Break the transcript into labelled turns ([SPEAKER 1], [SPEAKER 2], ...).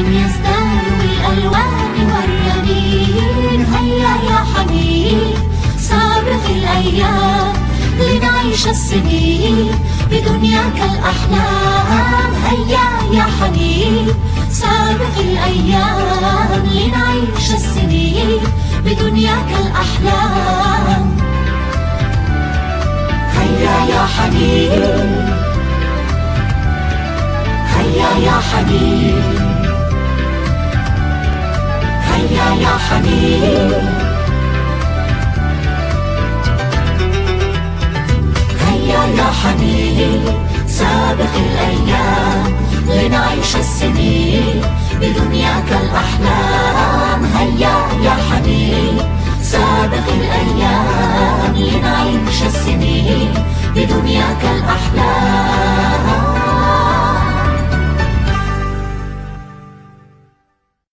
[SPEAKER 1] يزدان بالألوان والرنين هيا يا حنين سابق الأيام لنعيش السنين بدنياك الأحلام. هيا يا حنين سابق الأيام لنعيش السنين بدنياك الأحلام. هيا يا حنين هيا يا حنين هيا يا حنين سابق الأيام. لنعيش السنين بدنياك الأحلام هيا يا حنين سابق الأيام.